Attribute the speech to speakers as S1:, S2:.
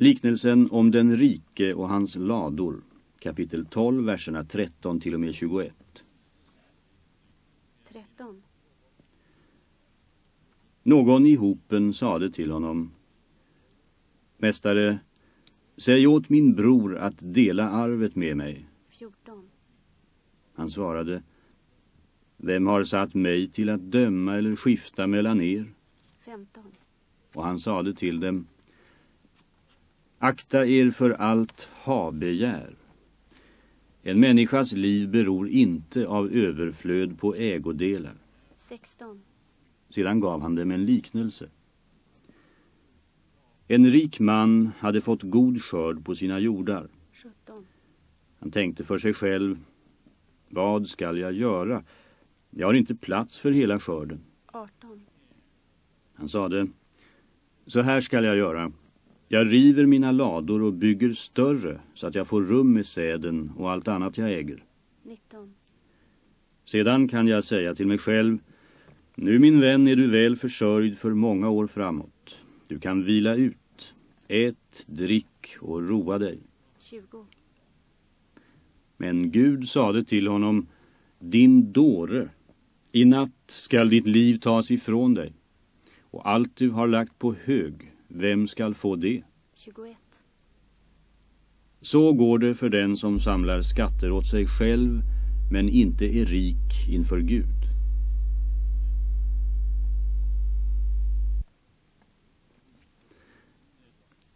S1: Liknelsen om den rike och hans lador. Kapitel 12, verserna 13 till och med 21.
S2: 13.
S1: Någon i hopen sade till honom Mästare, säg åt min bror att dela arvet med mig.
S2: 14.
S1: Han svarade Vem har satt mig till att döma eller skifta mellan er?
S2: 15.
S1: Och han sade till dem Akta er för allt habegär. En människas liv beror inte av överflöd på ägodelar.
S2: 16.
S1: Sedan gav han dem en liknelse. En rik man hade fått god skörd på sina jordar.
S2: 17.
S1: Han tänkte för sig själv, vad skall jag göra? Jag har inte plats för hela skörden.
S2: 18.
S1: Han sade, så här skall jag göra. Jag river mina lador och bygger större så att jag får rum med säden och allt annat jag äger.
S2: 19.
S1: Sedan kan jag säga till mig själv, nu min vän är du väl försörjd för många år framåt. Du kan vila ut, ät, drick och roa dig.
S2: 20.
S1: Men Gud sade till honom, din dåre, i natt skall ditt liv tas ifrån dig. Och allt du har lagt på hög, vem skall få det?
S2: 21.
S1: Så går det för den som samlar skatter åt sig själv men inte är rik inför Gud.